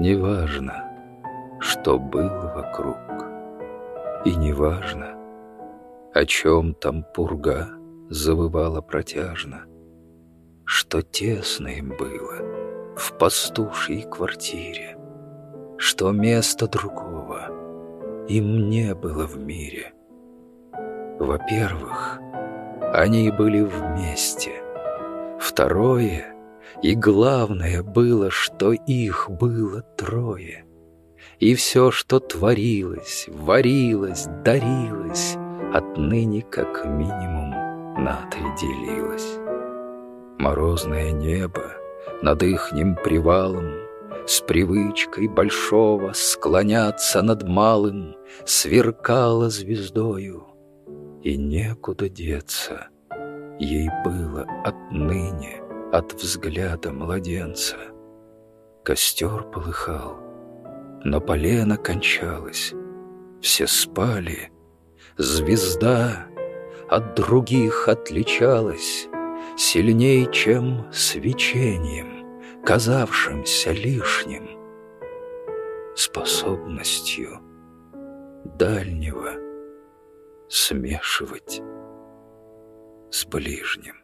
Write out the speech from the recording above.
Неважно, что было вокруг, и неважно, о чем там пурга завывала протяжно, что тесно им было в пастушьей квартире, что места другого им не было в мире. Во-первых, они были вместе. Второе и главное было, что их было трое. И все, что творилось, варилось, дарилось, отныне как минимум на. Морозное небо над ихним привалом С привычкой большого склоняться над малым Сверкало звездою, и некуда деться Ей было отныне от взгляда младенца. Костер полыхал, но полено кончалось, Все спали, звезда от других отличалась Сильней, чем свечением, казавшимся лишним, Способностью дальнего смешивать с ближним.